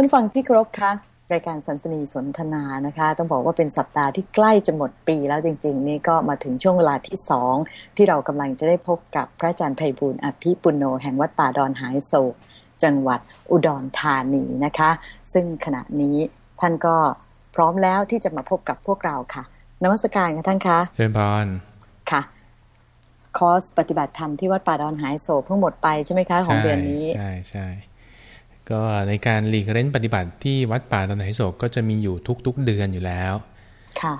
ท่านฟังที่ครบคะรายการสันสนีสนทนานะคะ ต้องบอกว่าเป็นสัปดาห์ที่ใกล้จะหมดปีแล้วจริง ๆ นี่ก็มาถึงช่วงเวลาที่สองที่เรากำลังจะได้พบกับพระอาจารย์ไพบูลอภิปุโนแห่งวัดป่าดอนหายโศก จังหวัดอุดรธานีนะคะ ซึ่งขณะนี้ท่านก็พร้อมแล้วที่จะมาพบกับพวกเราค่ะนมัสการค่ะท่านคะเชิญพรค่ะ คอร์สปฏิบัติธรรมที่วัดป่าดอนหายโศกเพิ่งหมดไปใช่ไหมคะของเดือนนี้ใช่ใช่ ก็ในการหลีกเล่นปฏิบัติที่วัดป่าดอนไหโศกก็จะมีอยู่ทุกๆเดือนอยู่แล้วค่ะ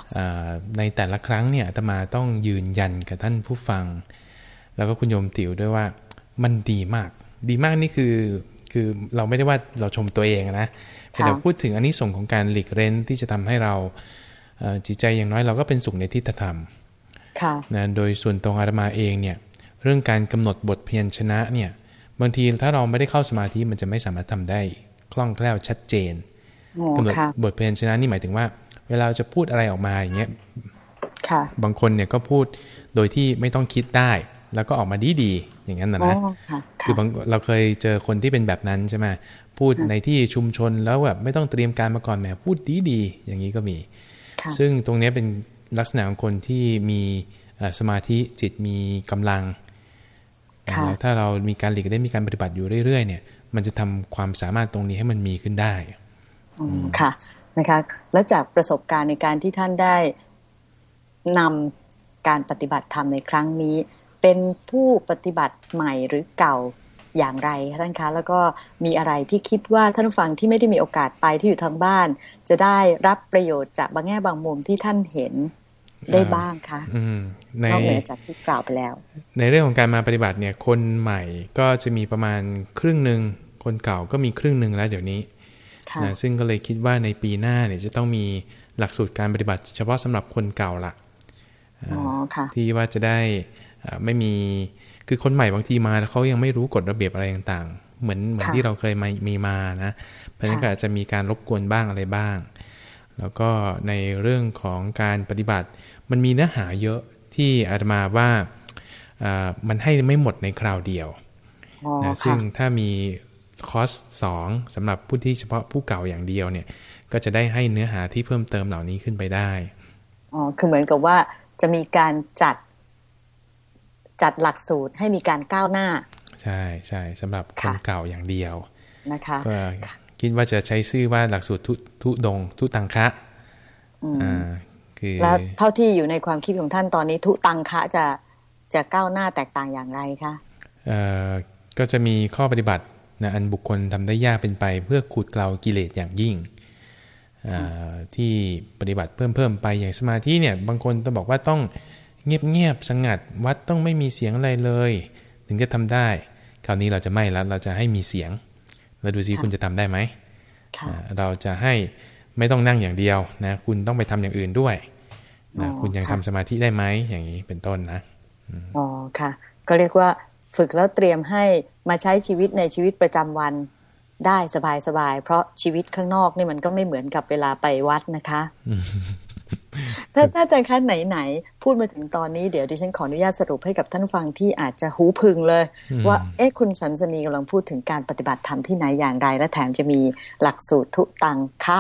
ในแต่ละครั้งเนี่ยอาตมาต้องยืนยันกับท่านผู้ฟัง แล้วก็คุณโยมติ๋วด้วยว่ามันดีมาก ดีมากนี่คือคือเราไม่ได้ว่าเราชมตัวเองนะแต่เราพูดถึงอันนี้ส่งของการหลีกเล่นที่จะทำให้เราจิตใจอย่างน้อยเราก็เป็นสุขในทิฏฐธรรมนะโดยส่วนตรงอาตมาเองเนี่ยเรื่องการกำหนดบทเพียรชนะเนี่ย บางทีถ้าเราไม่ได้เข้าสมาธิมันจะไม่สามารถทำได้คล่องแคล่วชัดเจนกำหนดบทเพลงชนะนี่หมายถึงว่า เวลาจะพูดอะไรออกมาอย่างเงี้ยบางคนเนี่ยก็พูดโดยที่ไม่ต้องคิดได้ แล้วก็ออกมาดีดีอย่างนั้นนะนะคือบางเราเคยเจอคนที่เป็นแบบนั้นใช่ไหมพูดในที่ชุมชนแล้วแบบไม่ต้องเตรียมการมาก่อนแหมพูดดีดีอย่างนี้ก็มี ซึ่งตรงนี้เป็นลักษณะของคนที่มีสมาธิจิตมีกำลัง แล้วถ้าเรามีการหลีกได้มีการปฏิบัติอยู่เรื่อยๆเนี่ย มันจะทำความสามารถตรงนี้ให้มันมีขึ้นได้ค่ะนะคะแล้วจากประสบการณ์ในการที่ท่านได้นำการปฏิบัติธรรมในครั้งนี้ เป็นผู้ปฏิบัติใหม่หรือเก่าอย่างไรคะท่านคะแล้วก็มีอะไรที่คิดว่าท่านฟังที่ไม่ได้มีโอกาสไปที่อยู่ทางบ้าน จะได้รับประโยชน์จากบางแง่บางมุมที่ท่านเห็น ได้บ้างคะในนอกเหนือจากที่กล่าวไปแล้ว ในเรื่องของการมาปฏิบัติเนี่ย คนใหม่ก็จะมีประมาณครึ่งหนึ่งคนเก่าก็มีครึ่งหนึ่งแล้วเดี๋ยวนี้นะซึ่งก็เลยคิดว่าในปีหน้าเนี่ยจะต้องมีหลักสูตรการปฏิบัติ เฉพาะสำหรับคนเก่าละที่ว่าจะได้ไม่มีคือคนใหม่บางทีมาแล้วเขายังไม่รู้กฎระเบียบอะไรต่างๆ เหมือนเหมือนที่เราเคยมามีมานะเพราะฉะนั้นก็อาจจะมีการรบกวนบ้างอะไรบ้าง แล้วก็ในเรื่องของการปฏิบัติ มันมีเนื้อหาเยอะที่อาตมาว่ามันให้ไม่หมดในคราวเดียวนะซึ่งถ้ามีคอสสองสำหรับผู้ที่เฉพาะผู้เก่าอย่างเดียวเนี่ย ก็จะได้ให้เนื้อหาที่เพิ่มเติมเหล่านี้ขึ้นไปได้อ๋อคือเหมือนกับว่าจะมีการจัดจัดหลักสูตรให้มีการก้าวหน้า ใช่ใช่สำหรับคนเก่าอย่างเดียวนะคะก็ คิดว่าจะใช้ชื่อว่าหลักสูตรทุทุดง ทุตังคะอ่าแล้วเท่าที่อยู่ในความคิดของท่านตอนนี้ ทุตังคะจะจะก้าวหน้าแตกต่างอย่างไรคะเอ่อก็จะมีข้อปฏิบัตินะอันบุคคลทำได้ยากเป็นไป เพื่อขูดเกลากิเลสอย่างยิ่งที่ปฏิบัติเพิ่มเพิ่มไปอย่างสมาธิเนี่ย บางคนต้องบอกว่าต้องเงียบเงียบสงัด วัดต้องไม่มีเสียงอะไรเลย ถึงจะทำได้ คราวนี้เราจะไม่แล้วเราจะให้มีเสียง เราดูซิคุณจะทำได้ไหมเราจะให้ไม่ต้องนั่งอย่างเดียวนะคุณต้องไปทำอย่างอื่นด้วยนะคุณยังทำสมาธิได้ไหมอย่างนี้เป็นต้นนะอ๋อค่ะ ก็เรียกว่าฝึกแล้วเตรียมให้มาใช้ชีวิตในชีวิตประจำวันได้สบายๆ เพราะชีวิตข้างนอกนี่มันก็ไม่เหมือนกับเวลาไปวัดนะคะ ถ้าถ้าอาจารย์คะไหนๆพูดมาถึงตอนนี้เดี๋ยวดิฉันขออนุญาตสรุปให้กับท่านฟังที่อาจจะหูพึงเลย ว่าเอ๊ะคุณสันสนีกำลังพูดถึงการปฏิบัติธรรมที่ไหนอย่างไร และแถมจะมีหลักสูตรทุตังคะ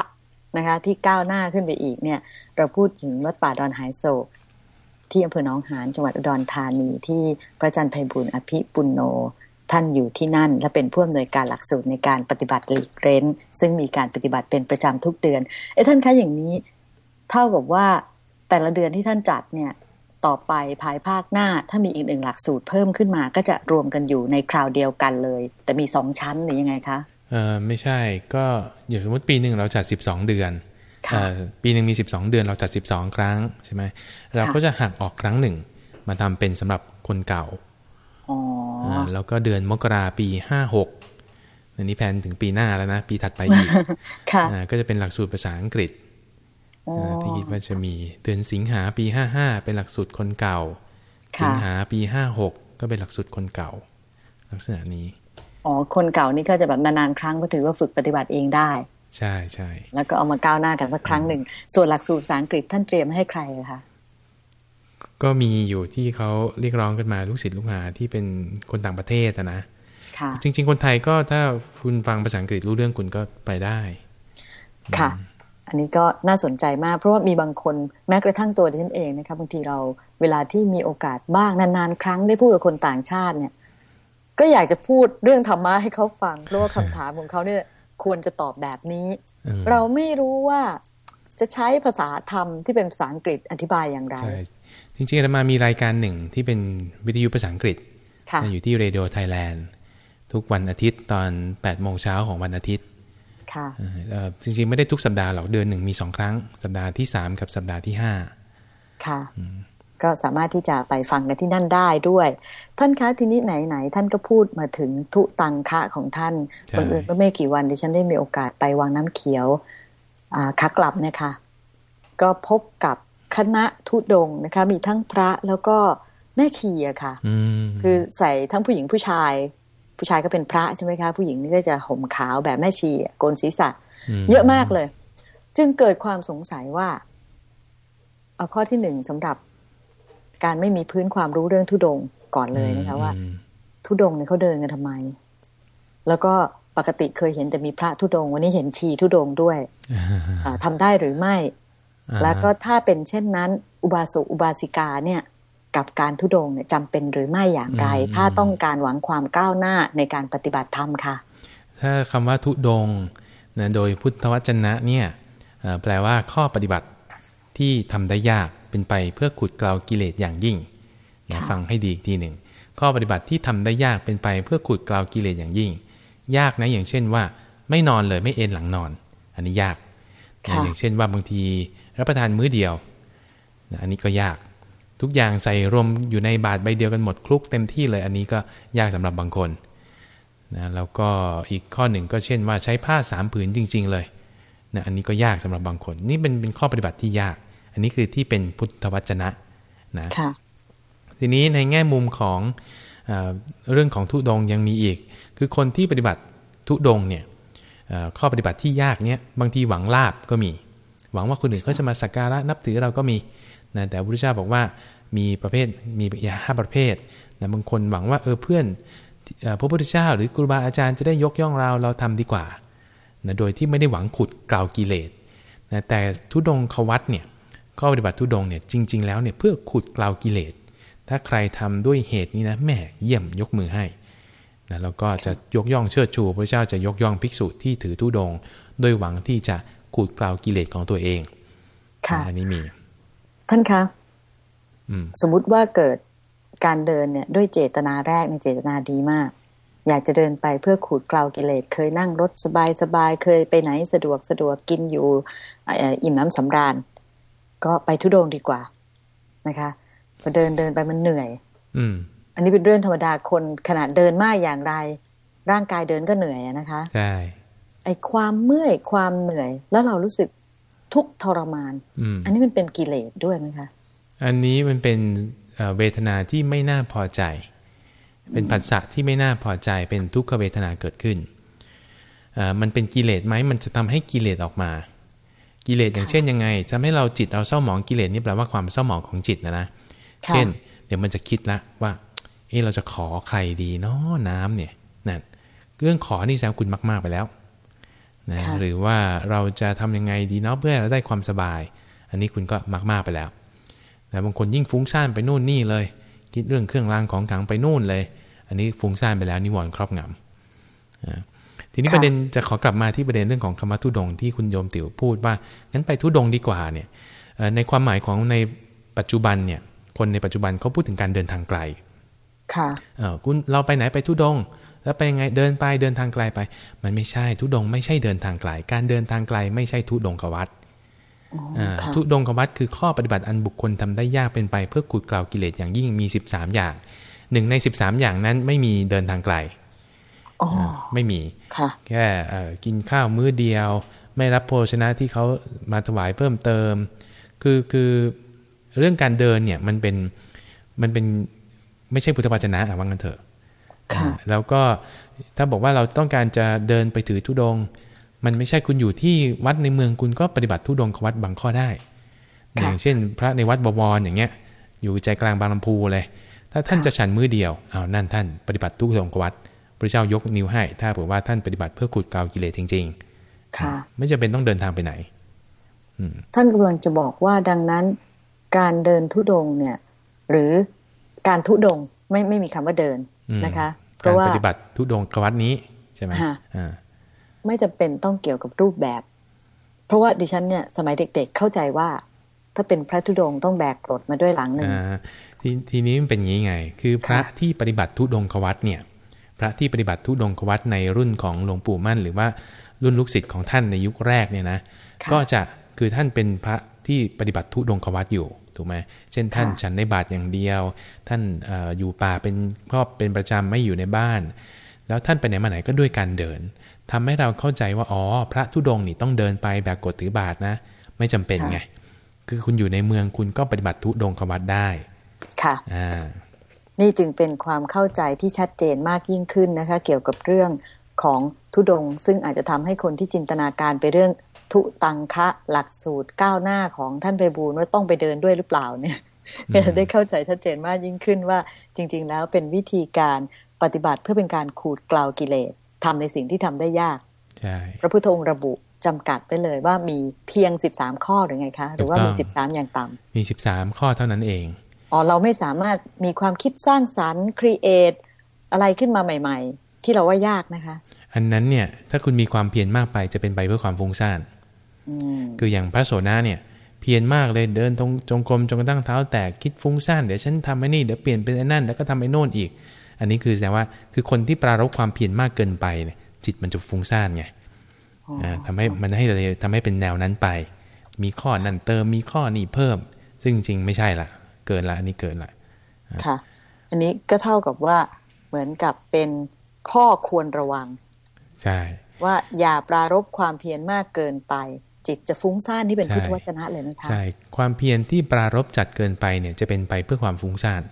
นะคะ ที่ก้าวหน้าขึ้นไปอีกเนี่ย เราพูดถึงวัดป่าดอนหายโศก ที่อำเภอหนองหานจังหวัดอุดรธานีที่พระอาจารย์ไพบุญอภิปุณโนท่านอยู่ที่นั่น และเป็นผู้อำนวยการหลักสูตรในการปฏิบัติหลีกเร้น ซึ่งมีการปฏิบัติเป็นประจำทุกเดือน เอ้ท่านคะอย่างนี้ เท่ากับว่าแต่ละเดือนที่ท่านจัดเนี่ยต่อไปภายภาคหน้าถ้ามีอีกหนึ่งหลักสูตรเพิ่มขึ้นมา ก็จะรวมกันอยู่ในคราวเดียวกันเลย แต่มีสองชั้นหรือยังไงคะเออไม่ใช่ก็อย่างสมมติปีหนึ่งเราจัดสิบสองเดือนปีหนึ่งมีสิบสองเดือนเราจัดสิบสองครั้งใช่ไหมเราก็จะหักออกครั้งหนึ่ง มาทำเป็นสำหรับคนเก่าแล้วก็เดือนมกราปีห้าหกอันนี้แผนถึงปีหน้าแล้วนะ ปีถัดไปอีกก็จะเป็นหลักสูตรภาษาอังกฤษ ที่คิดว่าจะมีเดือนสิงหาปีห้าห้าเป็นหลักสูตรคนเก่า สิงหาปีห้าหกก็เป็นหลักสูตรคนเก่า ลักษณะนี้อ๋อคนเก่านี่ก็จะแบบนานๆครั้งก็ถือว่าฝึกปฏิบัติเองได้ ใช่ใช่แล้วก็เอามาก้าวหน้ากันสักครั้งหนึ่งส่วนหลักสูตรภาษาอังกฤษท่านเตรียมให้ใครคะก็มีอยู่ที่เขาเรียกร้องกันมาลูกศิษย์ลูกหาที่เป็นคนต่างประเทศนะจริง ๆ คนไทยก็ถ้าคุณฟังภาษาอังกฤษรู้เรื่องคุณก็ไปได้ ค่ะ อันนี้ก็น่าสนใจมาก เพราะว่ามีบางคนแม้กระทั่งตัวดิฉันเองนะคะบางทีเราเวลาที่มีโอกาสบ้างนานๆ ครั้งได้พูดกับคนต่างชาติเนี่ย ก็อยากจะพูดเรื่องธรรมะให้เขาฟังเพราะว่าคำถามของเขาเนี่ยควรจะตอบแบบนี้ เราไม่รู้ว่าจะใช้ภาษาธรรมที่เป็นภาษาอังกฤษอธิบายอย่างไรจริงๆอามามีรายการหนึ่งที่เป็นวิทยุภาษาอังกฤษอยู่ที่เรดิโอไทยแลนด์ทุกวันอาทิตย์ตอน8โมงเช้าของวันอาทิตย์ ค่ะจริงๆไม่ได้ทุกสัปดาห์หรอกเดือนหนึ่งมีสองครั้ง สัปดาห์ที่สามกับสัปดาห์ที่ห้าค่ะก็สามารถที่จะไปฟังกันที่นั่นได้ด้วย ท่านคะทีนี้ไหนๆท่านก็พูดมาถึงทุตังคะของท่านคนอื่นเมื่อไม่กี่วันดิฉันได้มีโอกาสไปวังน้ำเขียวขากลับนะคะ ก็พบกับคณะทุดงนะคะ มีทั้งพระแล้วก็แม่ชีอะค่ะ คือใส่ทั้งผู้หญิงผู้ชาย ผู้ชายก็เป็นพระใช่ไหมคะ ผู้หญิงนี่ก็จะห่มขาวแบบแม่ชีโกนศีรษะ เยอะมากเลย จึงเกิดความสงสัยว่าเอาข้อที่หนึ่งสำหรับการไม่มีพื้นความรู้เรื่องทุดงก่อนเลยนะคะว่า ทุดงเนี่ยเขาเดินกันทำไม แล้วก็ปกติเคยเห็นแต่มีพระทุดง วันนี้เห็นชีทุดงด้วยทำได้หรือไม่ แล้วก็ถ้าเป็นเช่นนั้น อุบาสกอุบาสิกาเนี่ย กับการทุดงเนี่ยจำเป็นหรือไม่อย่างไร ถ้าต้องการหวังความก้าวหน้าในการปฏิบัติธรรมค่ะ ถ้าคำว่าทุดงนะโดยพุทธวจนะเนี่ยแปลว่าข้อปฏิบัติที่ทำได้ยากเป็นไปเพื่อขุดเกลากิเลสอย่างยิ่งนะฟังให้ดีอีกทีหนึ่งข้อปฏิบัติที่ทำได้ยากเป็นไปเพื่อขุดเกลากิเลสอย่างยิ่ง ยากนะอย่างเช่นว่า ไม่นอนเลยไม่เอนหลังนอน อันนี้ยากอย่างเช่นว่าบางทีรับประทานมื้อเดียวอันนี้ก็ยาก ทุกอย่างใส่รวมอยู่ในบาทใบเดียวกันหมดคลุกเต็มที่เลยอันนี้ก็ยากสำหรับบางคนนะแล้วก็อีกข้อหนึ่งก็เช่นว่าใช้ผ้าสามผืนจริง ๆ เลยนะอันนี้ก็ยากสำหรับบางคน นี่เป็นเป็นข้อปฏิบัติที่ยาก อันนี้คือที่เป็นพุทธวจนะนะทีนี้ในแง่มุมของอเรื่องของทุดงยังมีอีก คือคนที่ปฏิบัติทุดงเนี่ยข้อปฏิบัติที่ยากเนี่ยบางทีหวังลาบก็มี หวังว่าคนอื่นเขาจะมาสักการะนับถือเราก็มี นะแต่พระพุทธเจ้าบอกว่ามีประเภทมียาห้าประเภทนะบางคนหวังว่าเออเพื่อนพระพุทธเจ้าหรือครูบาอาจารย์จะได้ยกย่องเราเราทำดีกว่านะโดยที่ไม่ได้หวังขุดกล่าวกิเลสนะแต่ทุดงควัตเนี่ยข้อปฏิบัติทุดงเนี่ยจริง ๆ แล้วเนี่ยเพื่อขุดกล่าวกิเลส ถ้าใครทำด้วยเหตุนี้นะแม่เยี่ยมยกมือให้นะแล้วก็จะยกย่องเชิดชูพระเจ้าจะยกย่องภิกษุที่ถือทุดง โดยหวังที่จะขุดกล่าวกิเลสของตัวเองค่ะอันนี้มี ท่านคะสมมุติว่าเกิดการเดินเนี่ย ด้วยเจตนาแรกในเจตนาดีมาก อยากจะเดินไปเพื่อขูดกล่าวกิเลสเคยนั่งรถสบายสบายเคยไปไหนสะดวกสะดวกกินอยู่อิ่มน้ำสำราญ ก็ไปทุดงดีกว่านะคะพอเดินเดินไปมันเหนื่อย อืม อันนี้เป็นเรื่องธรรมดาคนขนาดเดินมากอย่างไร ร่างกายเดินก็เหนื่อยนะคะใช่ไอความเมื่อยความเหนื่อย แล้วเรารู้สึก ทุกทรมาน อันนี้มันเป็นกิเลสด้วยไหมคะ อันนี้มันเป็นเวทนาที่ไม่น่าพอใจ เป็นผัสสะที่ไม่น่าพอใจ เป็นทุกขเวทนาเกิดขึ้น มันเป็นกิเลสไหม มันจะทำให้กิเลสออกมา กิเลสอย่างเช่นยังไงจะให้เราจิตเราเศร้าหมองกิเลสนี่แปลว่าความเศร้าหมองของจิตนะนะ เช่น เดี๋ยวมันจะคิดละว่า เออเราจะขอใครดีเนาะน้ำเนี่ยนั่นเรื่องขอนี่แซวคุณมาก ๆไปแล้ว นะหรือว่าเราจะทำยังไงดีเนาะเพื่อเราได้ความสบาย อันนี้คุณก็มากๆไปแล้วแต่บางคนยิ่งฟุ้งซ่านไปนู่นนี่เลย คิดเรื่องเครื่องรางของขังไปนู่นเลย อันนี้ฟุ้งซ่านไปแล้วนิวรณ์ครอบงำทีนี้ประเด็นจะขอกลับมาที่ประเด็นเรื่องของคำว่าทุดงที่คุณโยมติ๋วพูดว่างั้นไปทุดงดีกว่าเนี่ยในความหมายของในปัจจุบันเนี่ยคนในปัจจุบันเขาพูดถึงการเดินทางไกล ค่ะเออคุณเราไปไหนไปทุดง แล้วไปยังไงเดินไปเดินทางไกลไป มันไม่ใช่ทุดงไม่ใช่เดินทางไกล การเดินทางไกลไม่ใช่ทุดงกวัดทุดงกวัดคือข้อปฏิบัติอันบุคคลทำได้ยากเป็นไป เพื่อขุดกล่าวกิเลสอย่างยิ่งมี13อย่างหนึ่งใน13อย่างนั้นไม่มีเดินทางไกลไม่มีแค่กินข้าวมื้อเดียว ไม่รับโภชนะที่เขามาถวายเพิ่มเติม คือคือเรื่องการเดินเนี่ยมันเป็นมันเป็นไม่ใช่พุทธวจนะว่างันเถอะ แล้วก็ถ้าบอกว่าเราต้องการจะเดินไปถือทุดง มันไม่ใช่คุณอยู่ที่วัดในเมืองคุณก็ปฏิบัติทุดงขวัดบางข้อได้ อย่างเช่น พระในวัดบวรอย่างเงี้ย อยู่ใจกลางบางลำพูเลย ถ้าท่านจะฉันมือเดียวเอานั่นท่านปฏิบัติทุดงขวัดพระเจ้ายกนิ้วให้ ถ้าบอกว่าท่านปฏิบัติเพื่อขุดเกากิเลสจริง ๆ ค่ะ ไม่จำเป็นต้องเดินทางไปไหนท่านกำลังจะบอกว่าดังนั้น การเดินทุดงเนี่ย หรือการทุดงไม่ไม่มีคำว่าเดิน นะคะเพราะว่าปฏิบัติทุดงกวัดนี้ใช่ไหมไม่จำเป็นต้องเกี่ยวกับรูปแบบ เพราะว่าดิฉันเนี่ยสมัยเด็ก ๆ เข้าใจว่า ถ้าเป็นพระธุดงต้องแบกกรดมาด้วยหลังหนึ่งทีทีนี้มันเป็นอย่างไง คือพระที่ปฏิบัติทุดงควัตเนี่ย พระที่ปฏิบัติทุดงควัตในรุ่นของหลวงปู่มั่น หรือว่ารุ่นลูกศิษย์ของท่านในยุคแรกเนี่ยนะ ก็จะคือท่านเป็นพระที่ปฏิบัติทุดงควัตอยู่ ถูกไหมเช่นท่านฉันในบาทอย่างเดียว ท่านอยู่ป่าเป็นครอบเป็นประจำไม่อยู่ในบ้าน แล้วท่านไปไหนมาไหนก็ด้วยการเดินทำให้เราเข้าใจว่าอ๋อพระทุดงนี่ต้องเดินไปแบบกดถือบาทนะ ไม่จำเป็นไงคือคุณอยู่ในเมืองคุณก็ปฏิบัติทุดงควัตได้ค่ะอ่านี่จึงเป็นความเข้าใจที่ชัดเจนมากยิ่งขึ้นนะคะ เกี่ยวกับเรื่องของทุดง ซึ่งอาจจะทำให้คนที่จินตนาการไปเรื่อง ทุตังคะหลักสูตรก้าวหน้าของท่านไปบูลว่าต้องไปเดินด้วยหรือเปล่าเนี่ยจะได้เข้าใจชัดเจนมากยิ่งขึ้นว่าจริง ๆ แล้วเป็นวิธีการปฏิบัติเพื่อเป็นการขูดกล่าวกิเลสทำในสิ่งที่ทำได้ยากพระพุทธองค์ระบุจำกัดไปเลยว่ามีเพียงสิบสามข้อหรือไงคะ หรือว่ามีสิบสามอย่างต่ำมีสิบสามข้อเท่านั้นเองอ๋อเราไม่สามารถมีความคิดสร้างสรรค์ครีเอทอะไรขึ้นมาใหม่ ๆ ที่เราว่ายากนะคะ อันนั้นเนี่ยถ้าคุณมีความเพียรมากไปจะเป็นไปเพื่อความฟุ้งซ่าน คืออย่างพระโสนาเนี่ยเพียรมากเลยเดินตรงจงกรมจนกระทั่งเท้าแตกคิดฟุ้งซ่านเดี๋ยวฉันทำไอ้นี่เดี๋ยวเปลี่ยนเป็นไอ้นั่นแล้วก็ทำไอ้โน่นอีก อันนี้คือแสดงว่าคือคนที่ปรารบความเพียรมากเกินไปเนี่ยจิตมันจะฟุ้งซ่านไงทำให้มันให้เลยทำให้เป็นแนวนั้นไป มีข้อนั่นเติมมีข้อนี่เพิ่ม ซึ่งจริงไม่ใช่ละเกินละอันนี้เกินละค่ะ อันนี้ก็เท่ากับว่าเหมือนกับเป็นข้อควรระวัง ใช่ ว่าอย่าปรารบความเพียรมากเกินไป จิตจะฟุ้งซ่านนี่เป็นพุทธวจนะเลยนะคะใช่ความเพียรที่ปรารบจัดเกินไปเนี่ยจะเป็นไปเพื่อความฟุ้งซ่าน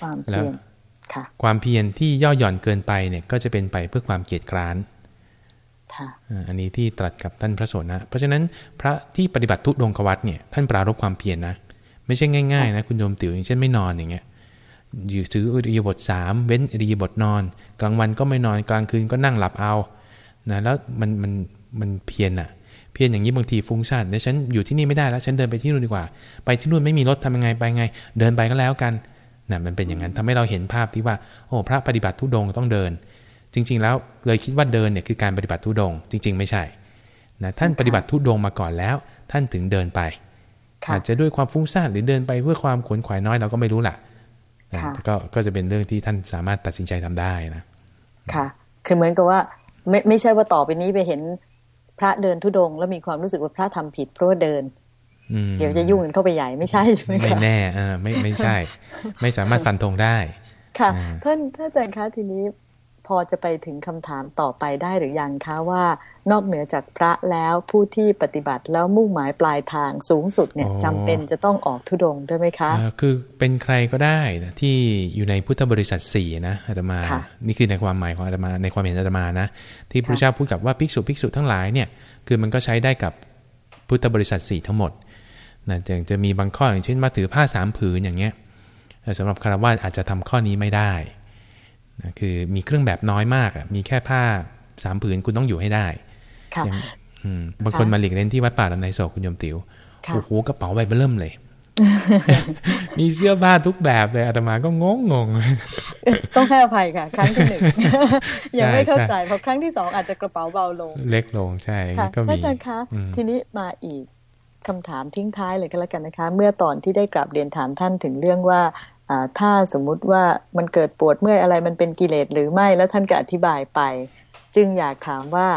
ความเพียรค่ะความเพียรที่ย่อหย่อนเกินไปเนี่ยก็จะเป็นไปเพื่อความเกียจคร้านอันนี้ที่ตรัสกับท่านพระโสนะ เพราะฉะนั้นพระที่ปฏิบัติทุดงควัตเนี่ยท่านปรารบความเพียรนะไม่ใช่ง่ายๆนะคุณโยมติ๋วอย่างเช่นไม่นอนอย่างเงี้ยอยู่ซื้ออริยบทสามเว้นอริยบทนอน กลางวันก็ไม่นอนกลางคืนก็นั่งหลับเอานะแล้วมันมันมันเพียรอะ เพียรอย่างนี้บางทีฟุ้งซ่านเดี๋ยวฉันอยู่ที่นี่ไม่ได้แล้ว ฉันเดินไปที่นู่นดีกว่า ไปที่นู่นไม่มีรถทำยังไงไปไง เดินไปก็แล้วกันนะมันเป็นอย่างนั้นทำให้เราเห็นภาพที่ว่า โอ้พระปฏิบัติทุดงต้องเดิน จริง ๆ แล้วเลยคิดว่าเดินเนี่ยคือการปฏิบัติทุดง จริง ๆ ไม่ใช่นะท่านปฏิบัติทุดงมาก่อนแล้ว ท่านถึงเดินไป อาจจะด้วยความฟุ้งซ่านหรือเดินไปเพื่อความขวนขวายน้อยเราก็ไม่รู้แหละก็ก็จะเป็นเรื่องที่ท่านสามารถตัดสินใจทำได้นะ ค่ะ คือเหมือนกับว่า ไม่ไม่ใช่ว่าต่อไปนี้ไปเห็น พระเดินทุดง แล้วมีความรู้สึกว่าพระทำผิดเพราะว่าเดินเดี๋ยวจะยุ่งกันเข้าไปใหญ่ไม่ใช่ไหมคะไม่แน่อ่าไม่ไม่ใช่ ไม่สามารถฟันธงได้ ค่ะ ท่านท่านอาจารย์คะทีนี้ พอจะไปถึงคำถามต่อไปได้หรือยังคะว่า นอกเหนือจากพระแล้วผู้ที่ปฏิบัติแล้วมุ่งหมายปลายทางสูงสุดเนี่ยจำเป็นจะต้องออกทุดงด้วยไหมคะคือเป็นใครก็ได้ที่อยู่ในพุทธบริษัทสี่นะอาตมา นี่คือในความหมายของอาตมาในความเห็นอาตมานะ ที่พระเจ้าพูดกับว่าภิกษุภิกษุทั้งหลายเนี่ยคือมันก็ใช้ได้กับพุทธบริษัทสี่ทั้งหมดนะจะจะมีบางข้ออย่างเช่นมาถือผ้าสามผืนอย่างเงี้ยสำหรับคารวะอาจจะทำข้อนี้ไม่ได้ นะคือมีเครื่องแบบน้อยมากอะมีแค่ผ้าสามผืนคุณต้องอยู่ให้ได้ค่ะบางคนมาหลีกเล่นที่วัดป่าลำไนโศกคุณยมติว๋วโอ้โหกระเป๋าใบเบิ่มเลย มีเสื้อผ้าทุกแบบเลยอาตมาก็งงงงต้องให้อภัยค่ะ ครั้งที่หนึ่งยังไม่เข้าใจเพราะครั้งที่สองอาจจะกระเป๋าเบาลง เล็กลงใช่ก็มีอาจารย์คะ ทีนี้มาอีกคำถามทิ้งท้ายเลยก็แล้วกันนะคะ เมื่อตอนที่ได้กลับเรียนถามท่านถึงเรื่องว่า ถ้าสมมุติว่ามันเกิดปวดเมื่อยอะไรมันเป็นกิเลสหรือไม่แล้วท่านก็อธิบายไป จึงอยากถามว่า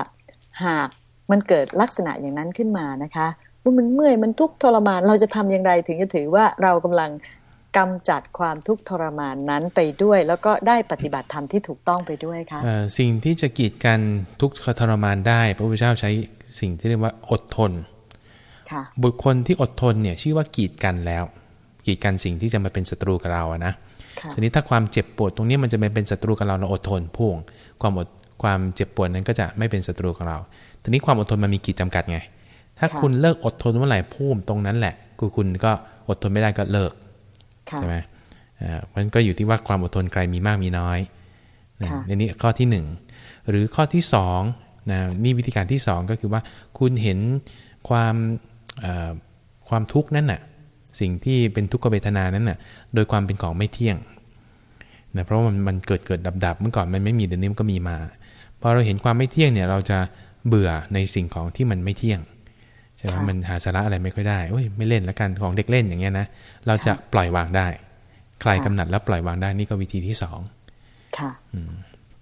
หากมันเกิดลักษณะอย่างนั้นขึ้นมานะคะว่ามันเมื่อยมันทุกข์ทรมานเราจะทำอย่างไรถึงจะถือว่าเรากำลังกำจัดความทุกข์ทรมานนั้นไปด้วย แล้วก็ได้ปฏิบัติธรรมที่ถูกต้องไปด้วยคะสิ่งที่จะกีดกันทุกข์ทรมานได้ พระพุทธเจ้าใช้สิ่งที่เรียกว่าอดทนบุคคลที่อดทนเนี่ยชื่อว่ากีดกันแล้ว กีดกันสิ่งที่จะมาเป็นศัตรูกับเราอะนะทีนี้ถ้าความเจ็บปวดตรงนี้มันจะเป็นศัตรูกับเราเราอดทนพ่วง ความอดความเจ็บปวดนั้นก็จะไม่เป็นศัตรูของเรา ทีนี้ความอดทนมันมีขีดจำกัดไง ถ้าคุณเลิกอดทนเมื่อไหร่พุ่มตรงนั้นแหละคือคุณก็อดทนไม่ได้ก็เลิกใช่ไหมอ่ามันก็อยู่ที่ว่าความอดทนใครมีมากมีน้อยในนี้ข้อที่หนึ่งหรือข้อที่สองนะนี่วิธีการที่สองก็คือว่าคุณเห็นความความทุกข์นั่นน่ะ สิ่งที่เป็นทุกขเวทนานั้นน่ะโดยความเป็นของไม่เที่ยงนะเพราะว่ามันมันเกิดเกิดดับดับเมื่อก่อนมันไม่มีเดี๋ยวนี้มันก็มีมาพอเราเห็นความไม่เที่ยงเนี่ยเราจะเบื่อในสิ่งของที่มันไม่เที่ยงใช่ไหมมันหาสาระอะไรไม่ค่อยได้โอ้ยไม่เล่นแล้วกันของเด็กเล่นอย่างเงี้ยนะเราจะปล่อยวางได้คลายกำหนัดแล้วปล่อยวางได้นี่ก็วิธีที่สองค่ะ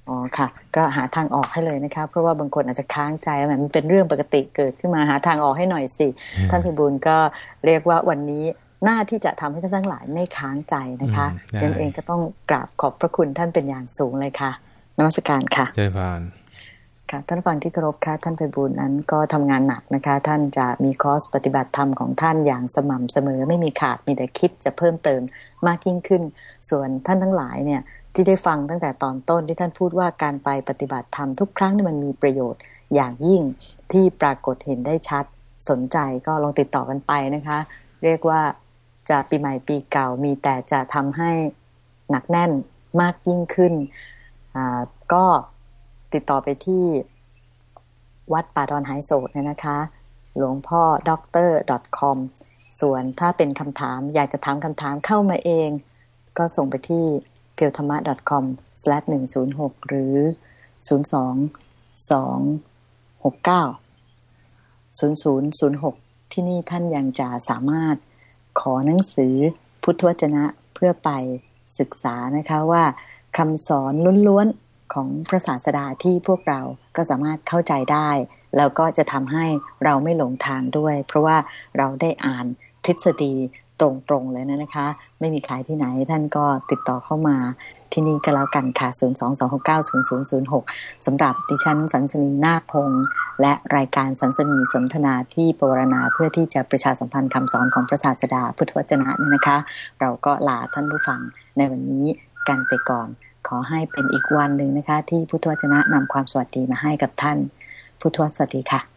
อ๋อค่ะ ก็หาทางออกให้เลยนะคะเพราะว่าบางคนอาจจะค้างใจมันเป็นเรื่องปกติเกิดขึ้นมาหาทางออกให้หน่อยสิ ท่านพิบูลก็เรียกว่าวันนี้ หน้าที่จะทำให้ท่านทั้งหลายไม่ค้างใจนะคะยันเองก็ต้องกราบขอบพระคุณท่านเป็นอย่างสูงเลยค่ะนมัสการค่ะเจริญพรค่ะท่านฟังที่เคารพค่ะท่านไพบูลนั้นก็ทำงานหนักนะคะ ท่านจะมีคอร์สปฏิบัติธรรมของท่านอย่างสม่ำเสมอ ไม่มีขาดมีแต่คิดจะเพิ่มเติมมากยิ่งขึ้น ส่วนท่านทั้งหลายเนี่ยที่ได้ฟังตั้งแต่ตอนต้นที่ท่านพูดว่าการไปปฏิบัติธรรมทุกครั้งนี่มันมีประโยชน์อย่างยิ่งที่ปรากฏเห็นได้ชัดสนใจก็ลองติดต่อกันไปนะคะ เรียกว่า จะปีใหม่ปีเก่ามีแต่จะทำให้หนักแน่นมากยิ่งขึ้น ก็ติดต่อไปที่วัดป่าดอนหายโศกนะคะ หลวงพ่อด็อกเตอร์ .com ส่วนถ้าเป็นคำถามอยากจะถามคำถามเข้ามาเอง ก็ส่งไปที่ p e l t h a m a com slash หนึ่งศูนย์หกหรือศูนย์สองสองหกเก้าศูนย์ศูนย์ศูนย์หกที่นี่ท่านยังจะสามารถ ขอหนังสือพุทธวจนะเพื่อไปศึกษานะคะว่าคำสอนล้วนๆของพระศาสดาที่พวกเราก็สามารถเข้าใจได้ แล้วก็จะทำให้เราไม่หลงทางด้วย เพราะว่าเราได้อ่านทฤษฎีตรงๆเลยนะนะคะ ไม่มีขายที่ไหนท่านก็ติดต่อเข้ามา ที่นี่ก็แล้วกันค่ะ 022690006 สำหรับดิฉันสันสนีนาพงษ์และรายการสันสนีสนทนาที่ปวารณาเพื่อที่จะประชาสัมพันธ์คำสอนของพระศาสดาพุทธวจนะนี่นะคะ เราก็ลาท่านผู้ฟังในวันนี้กันไปก่อน ขอให้เป็นอีกวันหนึ่งนะคะ ที่พุทธวจนะนำความสวัสดีมาให้กับท่าน พุทธวสวัสดีค่ะ